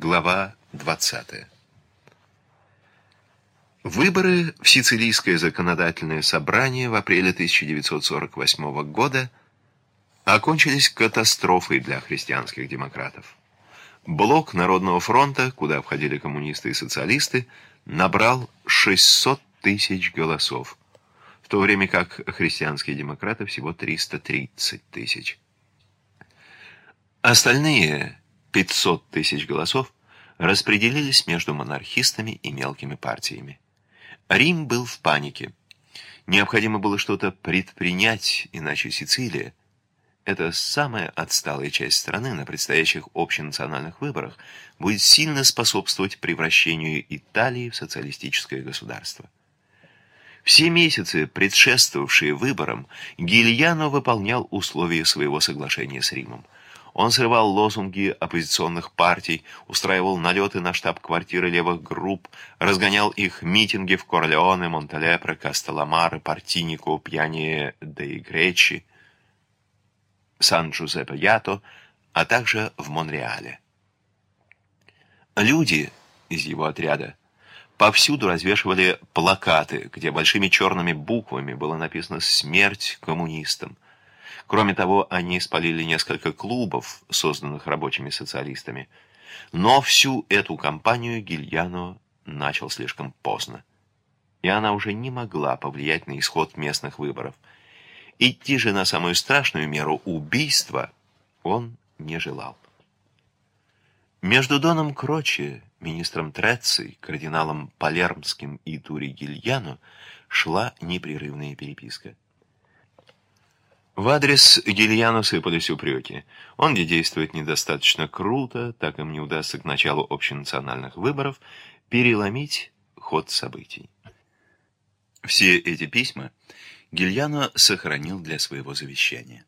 Глава 20. Выборы в Сицилийское законодательное собрание в апреле 1948 года окончились катастрофой для христианских демократов. Блок Народного фронта, куда входили коммунисты и социалисты, набрал 600 тысяч голосов, в то время как христианские демократы всего 330 тысяч. Остальные 500 тысяч голосов распределились между монархистами и мелкими партиями. Рим был в панике. Необходимо было что-то предпринять, иначе Сицилия, это самая отсталая часть страны на предстоящих общенациональных выборах, будет сильно способствовать превращению Италии в социалистическое государство. Все месяцы, предшествовавшие выборам, Гильяно выполнял условия своего соглашения с Римом – он срывал лозунги оппозиционных партий, устраивал налеты на штаб-квартиры левых групп, разгонял их митинги в Корлеоне, Монталепре, Кастеламаре, Партинико, Пьяне де Гречи, Сан-Джузеппе Ято, а также в Монреале. Люди из его отряда повсюду развешивали плакаты, где большими черными буквами было написано «Смерть коммунистам», Кроме того, они спалили несколько клубов, созданных рабочими социалистами. Но всю эту кампанию Гильяно начал слишком поздно. И она уже не могла повлиять на исход местных выборов. Идти же на самую страшную меру убийства он не желал. Между Доном Крочи, министром Треци, кардиналом Палермским и Тури Гильяно шла непрерывная переписка. В адрес Гильяну сыпались упреки. Он не действует недостаточно круто, так им не удастся к началу общенациональных выборов переломить ход событий. Все эти письма Гильяно сохранил для своего завещания.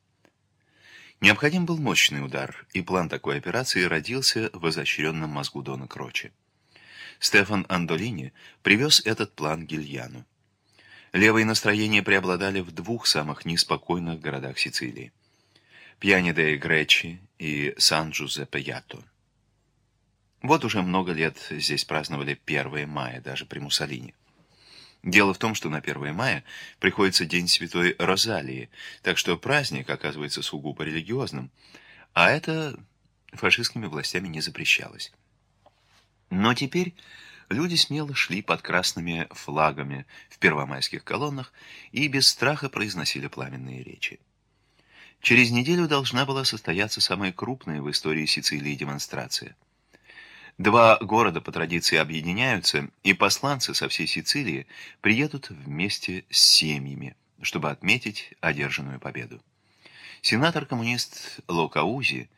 Необходим был мощный удар, и план такой операции родился в изощренном мозгу Дона Крочи. Стефан Андолини привез этот план Гильяну. Левые настроения преобладали в двух самых неспокойных городах Сицилии – Пьяни де Гречи и Сан-Джузеппе-Ято. Вот уже много лет здесь праздновали 1 мая, даже при Муссолини. Дело в том, что на 1 мая приходится День Святой Розалии, так что праздник оказывается сугубо религиозным, а это фашистскими властями не запрещалось. Но теперь люди смело шли под красными флагами в первомайских колоннах и без страха произносили пламенные речи. Через неделю должна была состояться самая крупная в истории Сицилии демонстрация. Два города по традиции объединяются, и посланцы со всей Сицилии приедут вместе с семьями, чтобы отметить одержанную победу. Сенатор-коммунист Локаузи,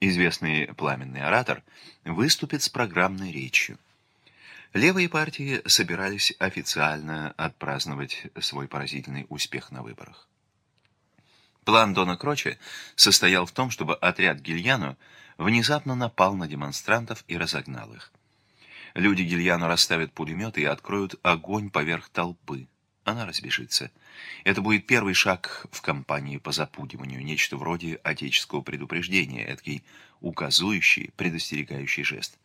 известный пламенный оратор, выступит с программной речью. Левые партии собирались официально отпраздновать свой поразительный успех на выборах. План Дона Кроче состоял в том, чтобы отряд Гильяну внезапно напал на демонстрантов и разогнал их. Люди Гильяну расставят пулеметы и откроют огонь поверх толпы. Она разбежится. Это будет первый шаг в кампании по запугиванию, нечто вроде отеческого предупреждения, эдакий указующий, предостерегающий жест.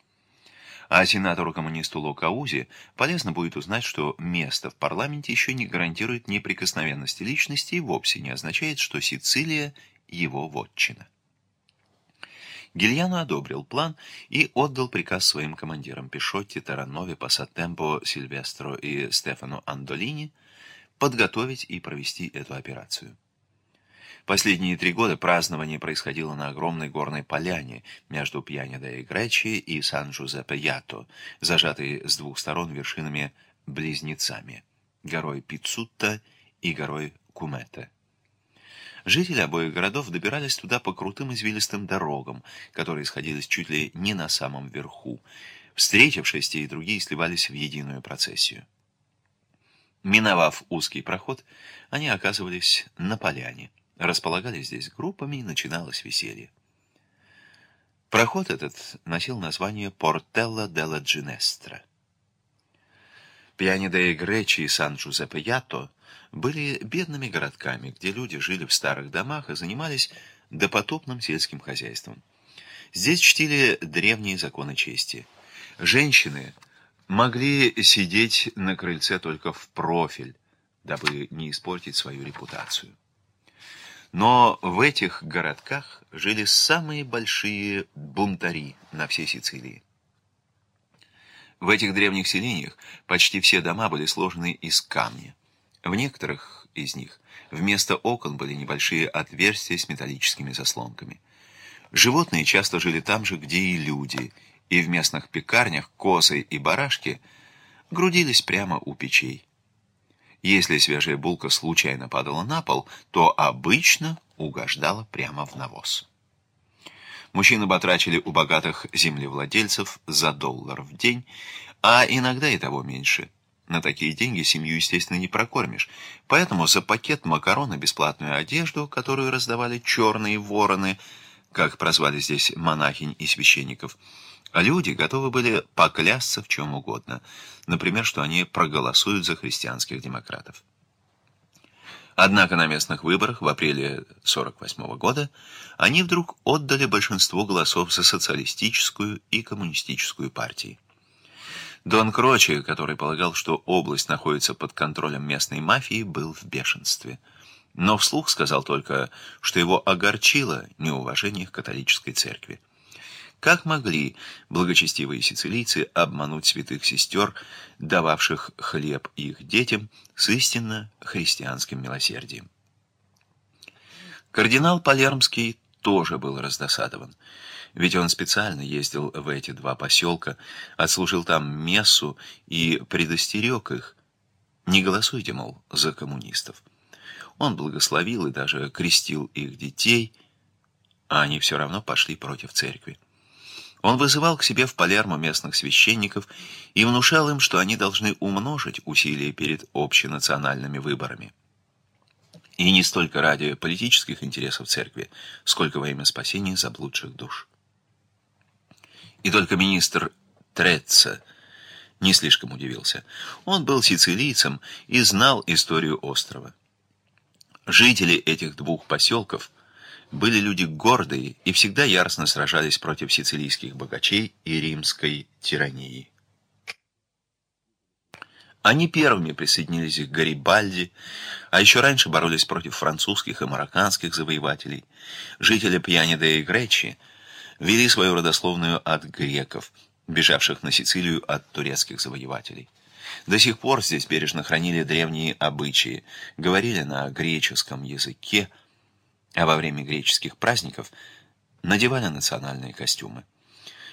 А сенатору-коммунисту Локаузе полезно будет узнать, что место в парламенте еще не гарантирует неприкосновенности личности и вовсе не означает, что Сицилия – его вотчина. Гильяно одобрил план и отдал приказ своим командирам Пишотти, Таранове, Пассатемпо, Сильвестро и Стефану Андолини подготовить и провести эту операцию. Последние три года празднование происходило на огромной горной поляне между Пьянида и Гречи и Сан-Джузеппе-Ято, зажатой с двух сторон вершинами-близнецами, горой Пицутта и горой Кумета. Жители обоих городов добирались туда по крутым извилистым дорогам, которые сходились чуть ли не на самом верху. Встретившись, те и другие сливались в единую процессию. Миновав узкий проход, они оказывались на поляне. Располагались здесь группами, и начиналось веселье. Проход этот носил название Портелла делла Джинестра. Пьянида и Гречи и Сан-Джузеппе-Ято были бедными городками, где люди жили в старых домах и занимались допотопным сельским хозяйством. Здесь чтили древние законы чести. Женщины могли сидеть на крыльце только в профиль, дабы не испортить свою репутацию. Но в этих городках жили самые большие бунтари на всей Сицилии. В этих древних селениях почти все дома были сложены из камня. В некоторых из них вместо окон были небольшие отверстия с металлическими заслонками. Животные часто жили там же, где и люди, и в местных пекарнях козы и барашки грудились прямо у печей. Если свежая булка случайно падала на пол, то обычно угождала прямо в навоз. Мужчины батрачили у богатых землевладельцев за доллар в день, а иногда и того меньше. На такие деньги семью, естественно, не прокормишь. Поэтому за пакет макарон и бесплатную одежду, которую раздавали черные вороны, как прозвали здесь монахинь и священников, люди готовы были поклясться в чем угодно. Например, что они проголосуют за христианских демократов. Однако на местных выборах в апреле 1948 года они вдруг отдали большинство голосов за социалистическую и коммунистическую партии. Дон Крочи, который полагал, что область находится под контролем местной мафии, был в бешенстве. Но вслух сказал только, что его огорчило неуважение к католической церкви. Как могли благочестивые сицилийцы обмануть святых сестер, дававших хлеб их детям, с истинно христианским милосердием? Кардинал Палермский тоже был раздосадован. Ведь он специально ездил в эти два поселка, отслужил там мессу и предостерег их. Не голосуйте, мол, за коммунистов. Он благословил и даже крестил их детей, а они все равно пошли против церкви. Он вызывал к себе в Палермо местных священников и внушал им, что они должны умножить усилия перед общенациональными выборами. И не столько ради политических интересов церкви, сколько во имя спасения заблудших душ. И только министр Треца не слишком удивился. Он был сицилийцем и знал историю острова. Жители этих двух поселков – были люди гордые и всегда яростно сражались против сицилийских богачей и римской тирании. Они первыми присоединились к Гарибальди, а еще раньше боролись против французских и марокканских завоевателей. Жители Пьянида и Гречи вели свою родословную от греков, бежавших на Сицилию от турецких завоевателей. До сих пор здесь бережно хранили древние обычаи, говорили на греческом языке, а во время греческих праздников надевали национальные костюмы.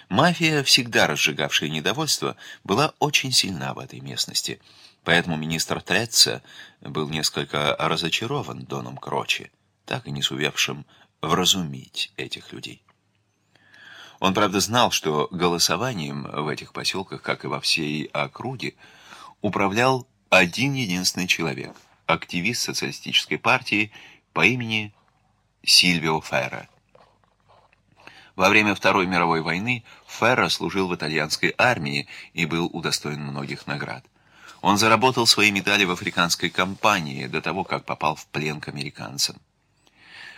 Мафия, всегда разжигавшая недовольство, была очень сильна в этой местности, поэтому министр Треца был несколько разочарован Доном Крочи, так и не сумевшим вразумить этих людей. Он, правда, знал, что голосованием в этих поселках, как и во всей округе, управлял один единственный человек, активист социалистической партии по имени Сильвио Ферро. Во время Второй мировой войны Ферро служил в итальянской армии и был удостоен многих наград. Он заработал свои медали в африканской кампании до того, как попал в плен к американцам.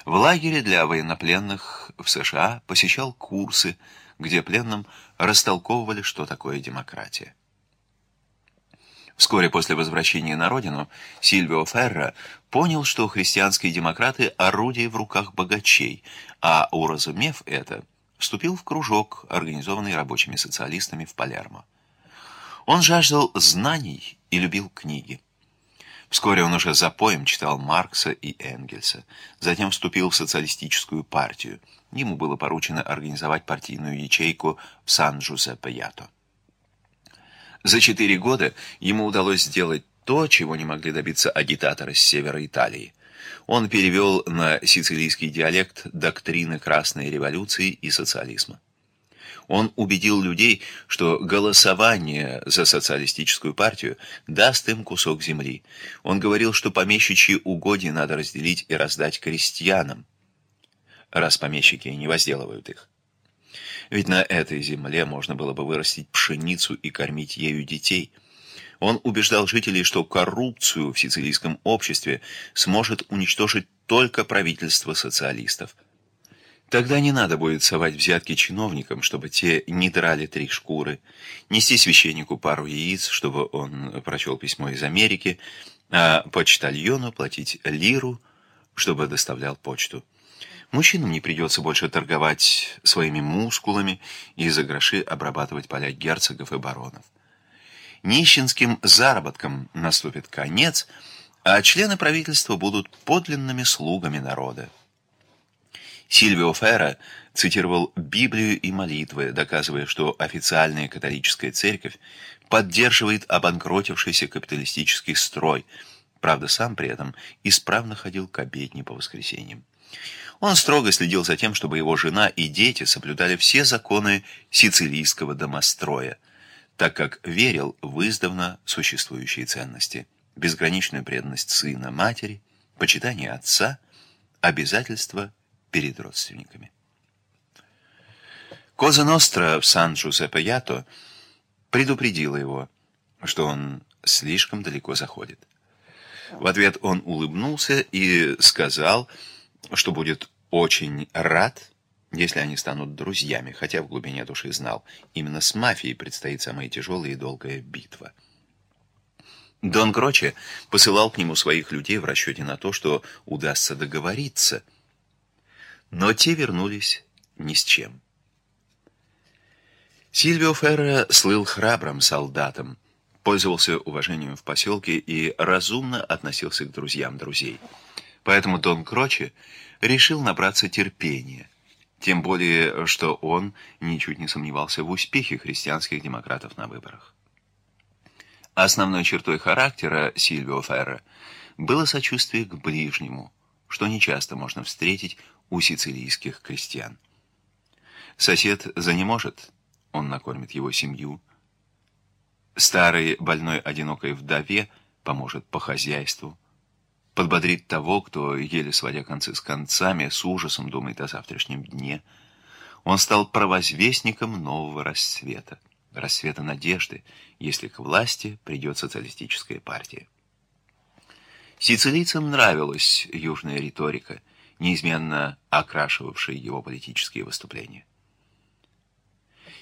В лагере для военнопленных в США посещал курсы, где пленным растолковывали, что такое демократия. Вскоре после возвращения на родину Сильвио Ферро понял, что христианские демократы – орудие в руках богачей, а, уразумев это, вступил в кружок, организованный рабочими социалистами в Палермо. Он жаждал знаний и любил книги. Вскоре он уже за поем читал Маркса и Энгельса. Затем вступил в социалистическую партию. Ему было поручено организовать партийную ячейку в Сан-Жузеппе-Ято. За четыре года ему удалось сделать то, чего не могли добиться агитаторы с севера Италии. Он перевел на сицилийский диалект доктрины Красной революции и социализма. Он убедил людей, что голосование за социалистическую партию даст им кусок земли. Он говорил, что помещичьи угодья надо разделить и раздать крестьянам, раз помещики не возделывают их. Ведь на этой земле можно было бы вырастить пшеницу и кормить ею детей. Он убеждал жителей, что коррупцию в сицилийском обществе сможет уничтожить только правительство социалистов. Тогда не надо будет совать взятки чиновникам, чтобы те не драли три шкуры, нести священнику пару яиц, чтобы он прочел письмо из Америки, а почтальону платить лиру, чтобы доставлял почту. Мужчинам не придется больше торговать своими мускулами и за гроши обрабатывать поля герцогов и баронов. Нищенским заработкам наступит конец, а члены правительства будут подлинными слугами народа. Сильвио Ферра цитировал Библию и молитвы, доказывая, что официальная католическая церковь поддерживает обанкротившийся капиталистический строй, правда, сам при этом исправно ходил к обедне по воскресеньям. Он строго следил за тем, чтобы его жена и дети соблюдали все законы сицилийского домостроя, так как верил в издавна существующие ценности – безграничную преданность сына матери, почитание отца, обязательства перед родственниками. Коза Ностра в Сан-Джузеппе-Ято предупредила его, что он слишком далеко заходит. В ответ он улыбнулся и сказал, что будет очень рад, если они станут друзьями, хотя в глубине души знал, именно с мафией предстоит самая тяжелая и долгая битва. Дон Кроче посылал к нему своих людей в расчете на то, что удастся договориться – но те вернулись ни с чем. Сильвио Ферро слыл храбрым солдатом, пользовался уважением в поселке и разумно относился к друзьям друзей. Поэтому Дон Кроче решил набраться терпения, тем более, что он ничуть не сомневался в успехе христианских демократов на выборах. Основной чертой характера Сильвио Ферро было сочувствие к ближнему, что нечасто можно встретить у сицилийских крестьян. Сосед занеможет, он накормит его семью. Старой больной одинокой вдове поможет по хозяйству. Подбодрит того, кто, еле сводя концы с концами, с ужасом думает о завтрашнем дне. Он стал провозвестником нового рассвета, рассвета надежды, если к власти придет социалистическая партия. Сицилийцам нравилась южная риторика – неизменно окрашивавший его политические выступления.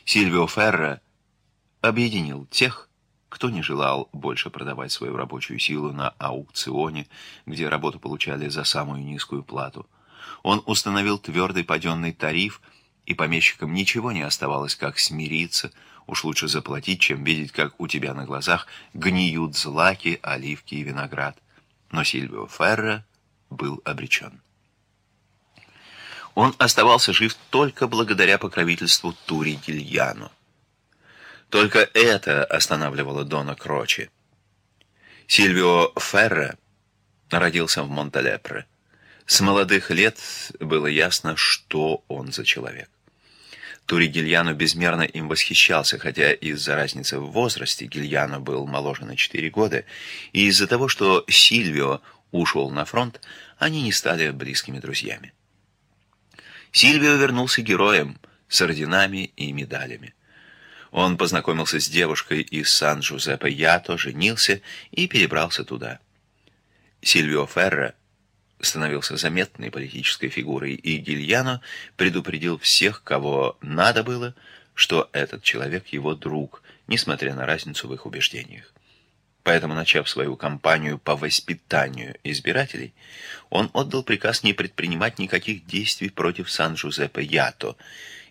Сильвио Ферро объединил тех, кто не желал больше продавать свою рабочую силу на аукционе, где работу получали за самую низкую плату. Он установил твердый паденный тариф, и помещикам ничего не оставалось, как смириться, уж лучше заплатить, чем видеть, как у тебя на глазах гниют злаки, оливки и виноград. Но Сильвио Ферро был обречен. Он оставался жив только благодаря покровительству Тури Гильяну. Только это останавливало Дона Крочи. Сильвио Ферре родился в Монталепре. С молодых лет было ясно, что он за человек. Тури Гильяно безмерно им восхищался, хотя из-за разницы в возрасте Гильяно был моложе на 4 года, и из-за того, что Сильвио ушел на фронт, они не стали близкими друзьями. Сильвио вернулся героем с орденами и медалями. Он познакомился с девушкой из Сан-Жузеппе Ято, женился и перебрался туда. Сильвио Ферро становился заметной политической фигурой, и Гильяно предупредил всех, кого надо было, что этот человек его друг, несмотря на разницу в их убеждениях. Поэтому, начав свою кампанию по воспитанию избирателей, он отдал приказ не предпринимать никаких действий против Сан-Жузеппе Ято,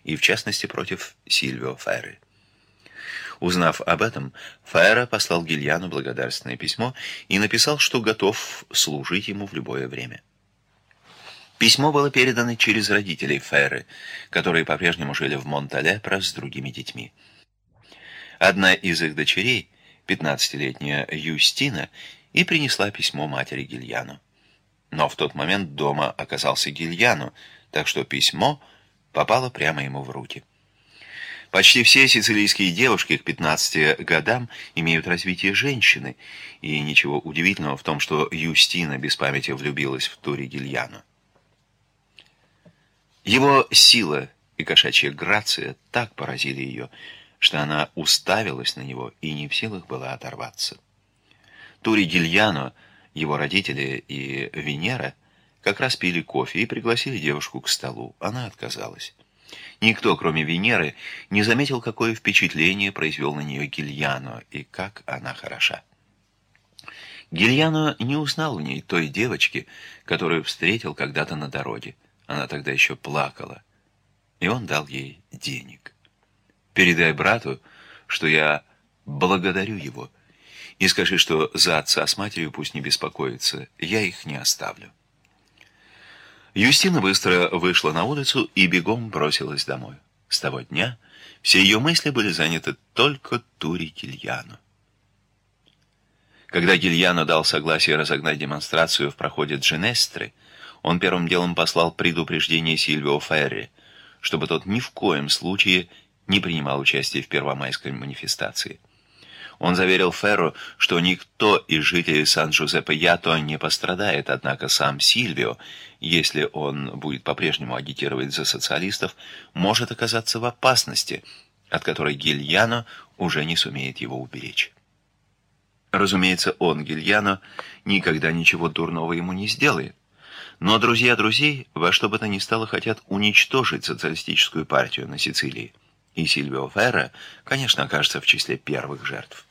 и в частности против Сильвио Ферры. Узнав об этом, Ферра послал Гильяну благодарственное письмо и написал, что готов служить ему в любое время. Письмо было передано через родителей Ферры, которые по-прежнему жили в Монталепро с другими детьми. Одна из их дочерей – пятнадцатилетняя Юстина, и принесла письмо матери Гильяну. Но в тот момент дома оказался Гильяну, так что письмо попало прямо ему в руки. Почти все сицилийские девушки к 15 годам имеют развитие женщины, и ничего удивительного в том, что Юстина без памяти влюбилась в Тури Гильяну. Его сила и кошачья грация так поразили ее, что она уставилась на него и не в силах была оторваться. Тури Гильяно, его родители и Венера, как раз пили кофе и пригласили девушку к столу. Она отказалась. Никто, кроме Венеры, не заметил, какое впечатление произвел на нее Гильяно и как она хороша. Гильяно не узнал в ней той девочки, которую встретил когда-то на дороге. Она тогда еще плакала, и он дал ей денег. «Передай брату, что я благодарю его, и скажи, что за отца с матерью пусть не беспокоится, я их не оставлю». Юстина быстро вышла на улицу и бегом бросилась домой. С того дня все ее мысли были заняты только Тури Гильяну. Когда Гильяно дал согласие разогнать демонстрацию в проходе Джинестры, он первым делом послал предупреждение Сильвио Ферри, чтобы тот ни в коем случае не принимал участие в первомайской манифестации. Он заверил Ферро, что никто из жителей Сан-Жузеппе-Ято не пострадает, однако сам Сильвио, если он будет по-прежнему агитировать за социалистов, может оказаться в опасности, от которой Гильяно уже не сумеет его уберечь. Разумеется, он, Гильяно, никогда ничего дурного ему не сделает. Но друзья друзей во что бы то ни стало хотят уничтожить социалистическую партию на Сицилии. И Сильвио Ферро, конечно, окажется в числе первых жертв.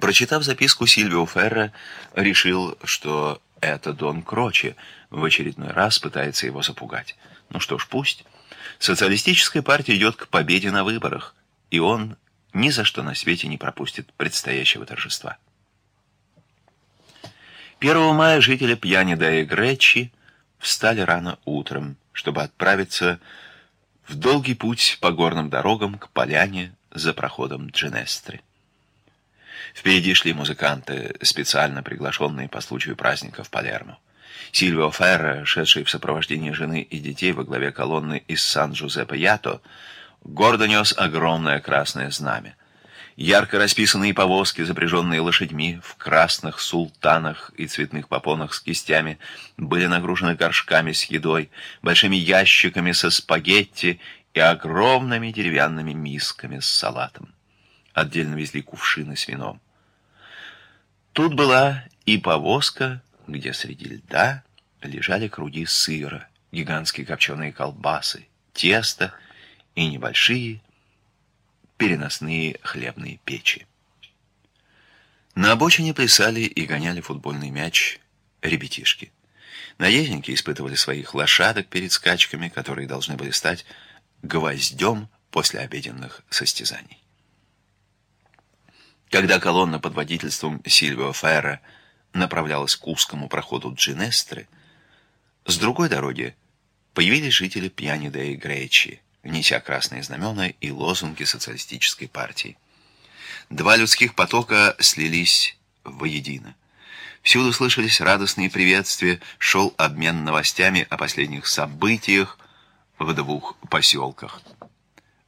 Прочитав записку, Сильвио Ферро решил, что это Дон Крочи в очередной раз пытается его запугать. Ну что ж, пусть. Социалистическая партия идет к победе на выборах, и он ни за что на свете не пропустит предстоящего торжества. 1 мая жители Пьянида и Гречи встали рано утром, чтобы отправиться в долгий путь по горным дорогам к поляне за проходом Дженестры. Впереди шли музыканты, специально приглашенные по случаю праздника в Палермо. Сильвио Ферро, шедший в сопровождении жены и детей во главе колонны из Сан-Джузеппе-Ято, гордо нес огромное красное знамя. Ярко расписанные повозки, запряженные лошадьми в красных султанах и цветных попонах с кистями, были нагружены горшками с едой, большими ящиками со спагетти и огромными деревянными мисками с салатом. Отдельно везли кувшины с вином. Тут была и повозка, где среди льда лежали круги сыра, гигантские копченые колбасы, тесто и небольшие переносные хлебные печи. На обочине плясали и гоняли футбольный мяч ребятишки. Наездники испытывали своих лошадок перед скачками, которые должны были стать гвоздем после обеденных состязаний. Когда колонна под водительством Сильвио Ферра направлялась к узкому проходу Джинестры, с другой дороги появились жители Пьянида и Гречи, неся красные знамена и лозунги социалистической партии. Два людских потока слились воедино. Всюду слышались радостные приветствия, шел обмен новостями о последних событиях в двух поселках.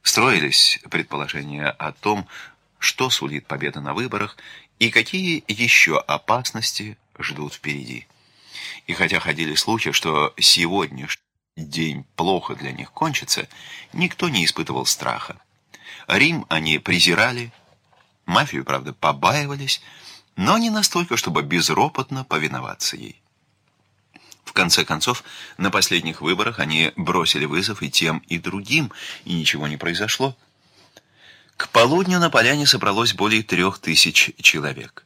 Строились предположения о том, что сулит победа на выборах и какие еще опасности ждут впереди. И хотя ходили слухи, что сегодня день плохо для них кончится, никто не испытывал страха. Рим они презирали, мафию, правда, побаивались, но не настолько, чтобы безропотно повиноваться ей. В конце концов, на последних выборах они бросили вызов и тем, и другим, и ничего не произошло. К полудню на поляне собралось более трех тысяч человек.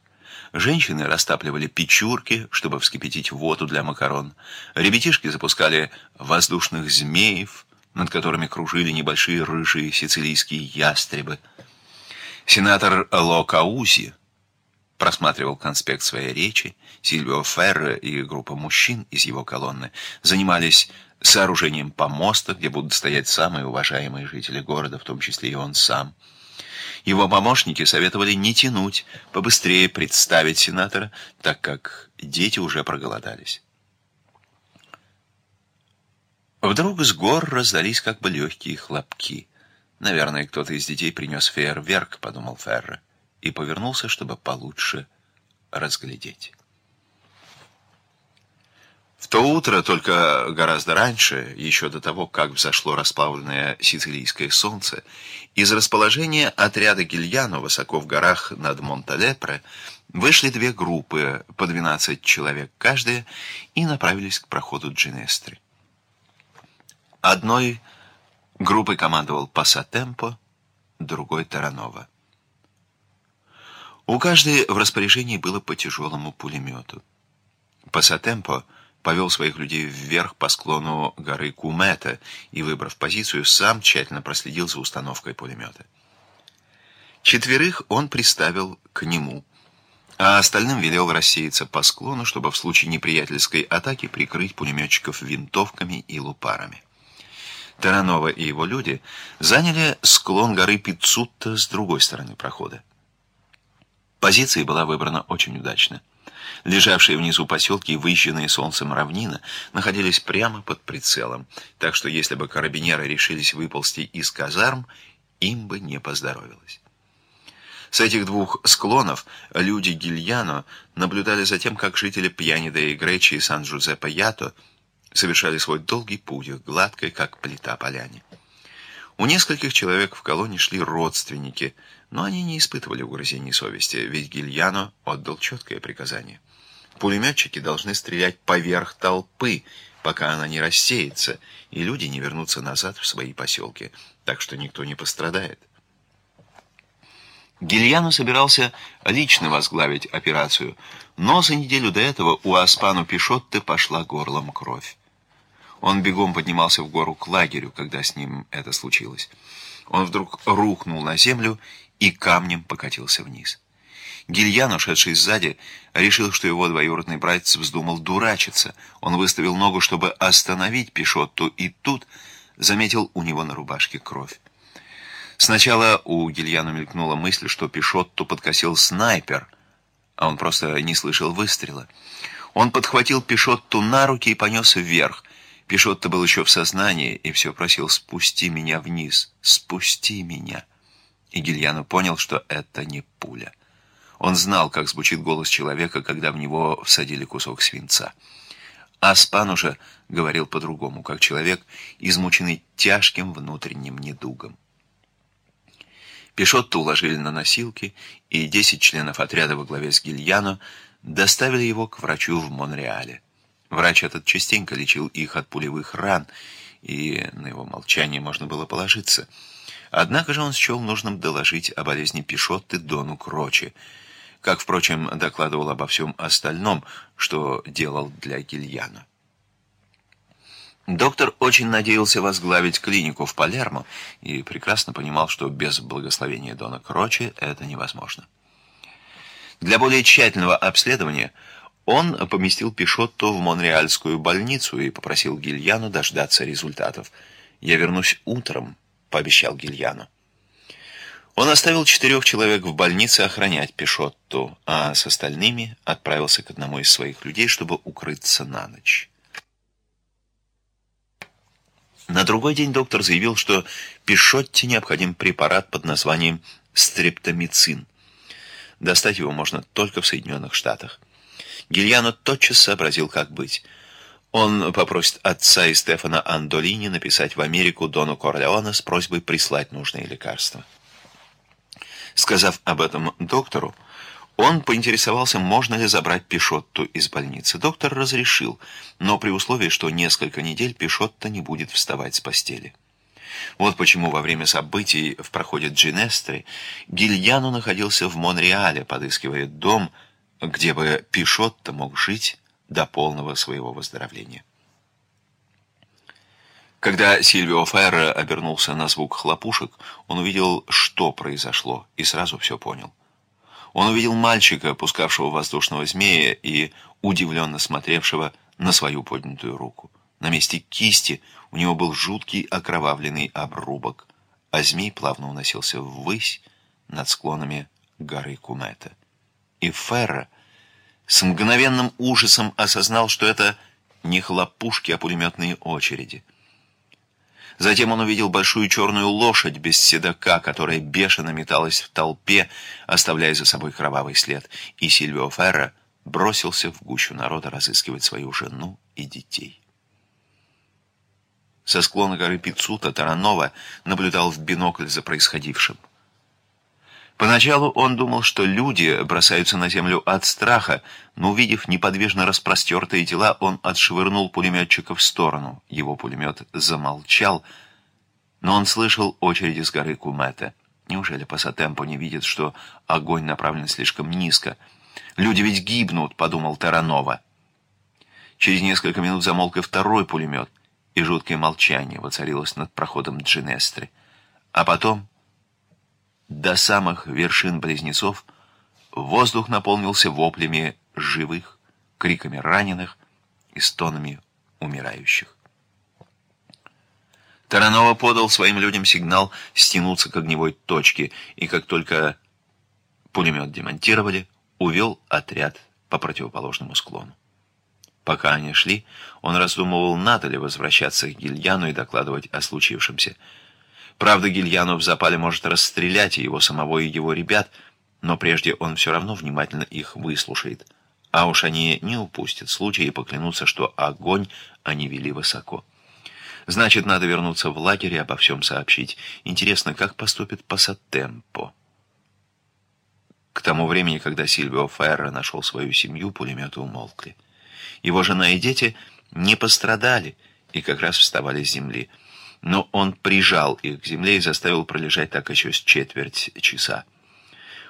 Женщины растапливали печурки, чтобы вскипятить воду для макарон. Ребятишки запускали воздушных змеев, над которыми кружили небольшие рыжие сицилийские ястребы. Сенатор Локаузи просматривал конспект своей речи. Сильвио Ферро и группа мужчин из его колонны занимались сооружением помоста, где будут стоять самые уважаемые жители города, в том числе и он сам. Его помощники советовали не тянуть, побыстрее представить сенатора, так как дети уже проголодались. Вдруг с гор раздались как бы легкие хлопки. Наверное, кто-то из детей принес фейерверк, подумал Ферро, и повернулся, чтобы получше разглядеть. То утро, только гораздо раньше, еще до того, как взошло расплавленное сицилийское солнце, из расположения отряда Гильяно высоко в горах над Монталепре вышли две группы по 12 человек каждая и направились к проходу Джинестри. Одной группой командовал Пассатемпо, другой Таранова. У каждой в распоряжении было по тяжелому пулемету. Пассатемпо — повел своих людей вверх по склону горы Кумета и, выбрав позицию, сам тщательно проследил за установкой пулемета. Четверых он приставил к нему, а остальным велел рассеяться по склону, чтобы в случае неприятельской атаки прикрыть пулеметчиков винтовками и лупарами. Таранова и его люди заняли склон горы Пиццутта с другой стороны прохода. Позиция была выбрана очень удачно. Лежавшие внизу поселки и выезженные солнцем равнина находились прямо под прицелом, так что если бы карабинеры решились выползти из казарм, им бы не поздоровилось. С этих двух склонов люди Гильяно наблюдали за тем, как жители Пьянида и Гречи и Сан-Джузеппе-Ято совершали свой долгий путь гладкой, как плита поляне. У нескольких человек в колонне шли родственники, но они не испытывали угрызений совести, ведь Гильяно отдал четкое приказание. Пулеметчики должны стрелять поверх толпы, пока она не рассеется, и люди не вернутся назад в свои поселки, так что никто не пострадает. Гильяно собирался лично возглавить операцию, но за неделю до этого у Аспану Пишотте пошла горлом кровь. Он бегом поднимался в гору к лагерю, когда с ним это случилось. Он вдруг рухнул на землю и камнем покатился вниз. Гильян, ушедший сзади, решил, что его двоюродный братец вздумал дурачиться. Он выставил ногу, чтобы остановить Пишотту, и тут заметил у него на рубашке кровь. Сначала у Гильяна мелькнула мысль, что Пишотту подкосил снайпер, а он просто не слышал выстрела. Он подхватил Пишотту на руки и понес вверх. Пишотто был еще в сознании и все просил «спусти меня вниз, спусти меня». И Гильяно понял, что это не пуля. Он знал, как звучит голос человека, когда в него всадили кусок свинца. Аспан уже говорил по-другому, как человек, измученный тяжким внутренним недугом. Пишотту уложили на носилки, и десять членов отряда во главе с Гильяно доставили его к врачу в Монреале. Врач этот частенько лечил их от пулевых ран, и на его молчание можно было положиться. Однако же он счел нужным доложить о болезни Пишотты Дону Крочи, как, впрочем, докладывал обо всем остальном, что делал для Гильяна. Доктор очень надеялся возглавить клинику в Палермо и прекрасно понимал, что без благословения Дона Крочи это невозможно. Для более тщательного обследования – он поместил Пишотто в Монреальскую больницу и попросил Гильяну дождаться результатов. «Я вернусь утром», — пообещал Гильяну. Он оставил четырех человек в больнице охранять Пишотту, а с остальными отправился к одному из своих людей, чтобы укрыться на ночь. На другой день доктор заявил, что Пишотте необходим препарат под названием стрептомицин. Достать его можно только в Соединенных Штатах. Гильяно тотчас сообразил, как быть. Он попросит отца и Стефана Андолини написать в Америку Дону Корлеона с просьбой прислать нужные лекарства. Сказав об этом доктору, он поинтересовался, можно ли забрать Пишотту из больницы. Доктор разрешил, но при условии, что несколько недель Пишотта не будет вставать с постели. Вот почему во время событий в проходе Джинестри Гильяно находился в Монреале, подыскивая дом, где бы Пишотто мог жить до полного своего выздоровления. Когда Сильвио Ферро обернулся на звук хлопушек, он увидел, что произошло, и сразу все понял. Он увидел мальчика, пускавшего воздушного змея и удивленно смотревшего на свою поднятую руку. На месте кисти у него был жуткий окровавленный обрубок, а змей плавно уносился ввысь над склонами горы Кумета. И Ферро с мгновенным ужасом осознал, что это не хлопушки, а пулеметные очереди. Затем он увидел большую черную лошадь без седока, которая бешено металась в толпе, оставляя за собой кровавый след, и Сильвио Ферро бросился в гущу народа разыскивать свою жену и детей. Со склона горы Пицута Таранова наблюдал в бинокль за происходившим. Поначалу он думал, что люди бросаются на землю от страха, но, увидев неподвижно распростертые тела, он отшвырнул пулеметчика в сторону. Его пулемет замолчал, но он слышал очереди с горы Кумета. Неужели Пассатемпо не видит, что огонь направлен слишком низко? «Люди ведь гибнут», — подумал Таранова. Через несколько минут замолк и второй пулемет, и жуткое молчание воцарилось над проходом Джинестры. А потом до самых вершин близнецов воздух наполнился воплями живых, криками раненых и стонами умирающих. Таранова подал своим людям сигнал стянуться к огневой точке, и как только пулемет демонтировали, увел отряд по противоположному склону. Пока они шли, он раздумывал, надо ли возвращаться к Гильяну и докладывать о случившемся – Правда, Гильяну в запале может расстрелять и его самого, и его ребят, но прежде он все равно внимательно их выслушает. А уж они не упустят случая и поклянутся, что огонь они вели высоко. Значит, надо вернуться в лагерь и обо всем сообщить. Интересно, как поступит Пассатемпо? К тому времени, когда Сильвио Ферро нашел свою семью, пулеметы умолкли. Его жена и дети не пострадали и как раз вставали с земли но он прижал их к земле и заставил пролежать так еще с четверть часа.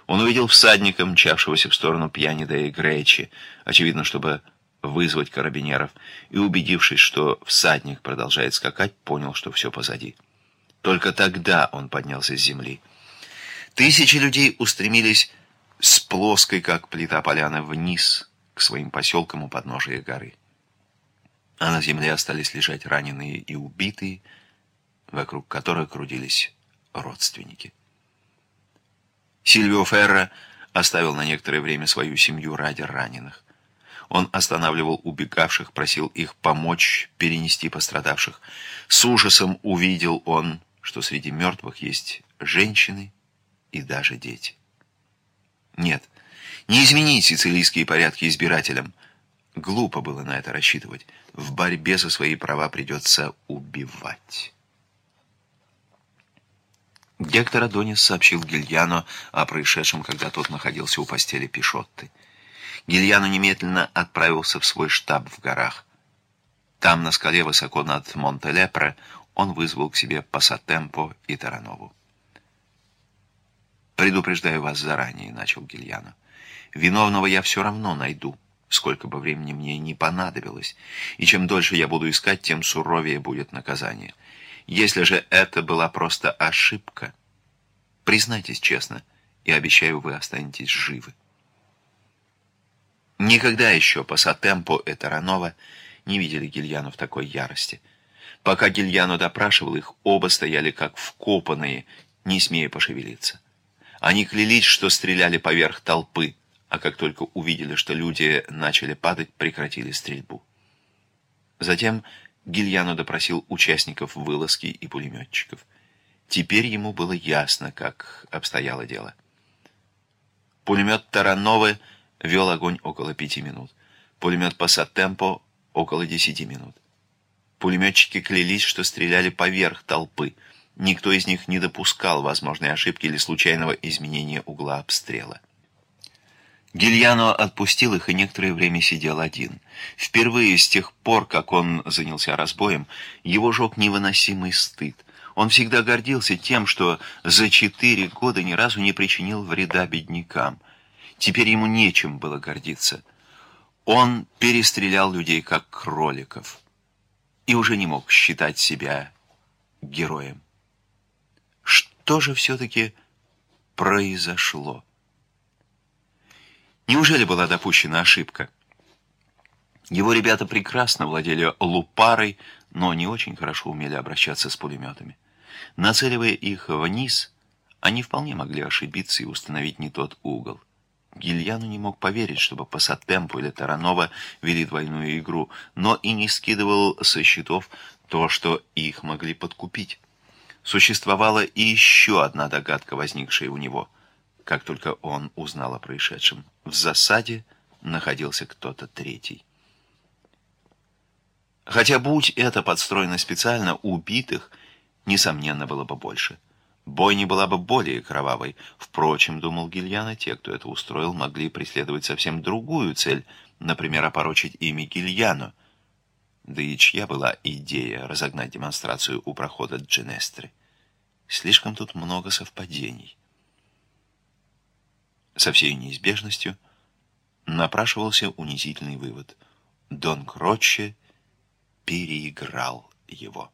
Он увидел всадника, мчавшегося в сторону Пьянида и Гречи, очевидно, чтобы вызвать карабинеров, и, убедившись, что всадник продолжает скакать, понял, что все позади. Только тогда он поднялся с земли. Тысячи людей устремились с плоской, как плита поляны, вниз, к своим поселкам у подножия горы. А на земле остались лежать раненые и убитые, вокруг которой крутились родственники. Сильвио Ферро оставил на некоторое время свою семью ради раненых. Он останавливал убегавших, просил их помочь перенести пострадавших. С ужасом увидел он, что среди мертвых есть женщины и даже дети. Нет, не изменить сицилийские порядки избирателям. Глупо было на это рассчитывать. В борьбе за свои права придется убивать. Гектор Адонис сообщил Гильяно о происшедшем, когда тот находился у постели Пишотты. Гильяно немедленно отправился в свой штаб в горах. Там, на скале высоко над Монтелепре, он вызвал к себе Пассатемпо и Таранову. «Предупреждаю вас заранее», — начал Гильяно. «Виновного я все равно найду, сколько бы времени мне не понадобилось, и чем дольше я буду искать, тем суровее будет наказание». Если же это была просто ошибка, признайтесь честно, и обещаю, вы останетесь живы. Никогда еще Пассатемпо и Таранова не видели Гильяну в такой ярости. Пока Гильяну допрашивал их, оба стояли как вкопанные, не смея пошевелиться. Они клялись, что стреляли поверх толпы, а как только увидели, что люди начали падать, прекратили стрельбу. Затем Гильяно допросил участников вылазки и пулеметчиков. Теперь ему было ясно, как обстояло дело. Пулемет Тарановы вел огонь около пяти минут. Пулемет Пассатемпо около десяти минут. Пулеметчики клялись, что стреляли поверх толпы. Никто из них не допускал возможной ошибки или случайного изменения угла обстрела. Гильяно отпустил их и некоторое время сидел один. Впервые с тех пор, как он занялся разбоем, его жег невыносимый стыд. Он всегда гордился тем, что за четыре года ни разу не причинил вреда беднякам. Теперь ему нечем было гордиться. Он перестрелял людей, как кроликов, и уже не мог считать себя героем. Что же все-таки произошло? Неужели была допущена ошибка? Его ребята прекрасно владели лупарой, но не очень хорошо умели обращаться с пулеметами. Нацеливая их вниз, они вполне могли ошибиться и установить не тот угол. Гильяну не мог поверить, чтобы Пассатемпо или Таранова вели двойную игру, но и не скидывал со счетов то, что их могли подкупить. Существовала и еще одна догадка, возникшая у него — как только он узнал о происшедшем. В засаде находился кто-то третий. Хотя, будь это подстроено специально, убитых, несомненно, было бы больше. Бойня была бы более кровавой. Впрочем, думал Гильяна, те, кто это устроил, могли преследовать совсем другую цель, например, опорочить имя Гильяно. Да и чья была идея разогнать демонстрацию у прохода Дженестры? Слишком тут много совпадений. Со всей неизбежностью напрашивался унизительный вывод. Дон Кротче переиграл его.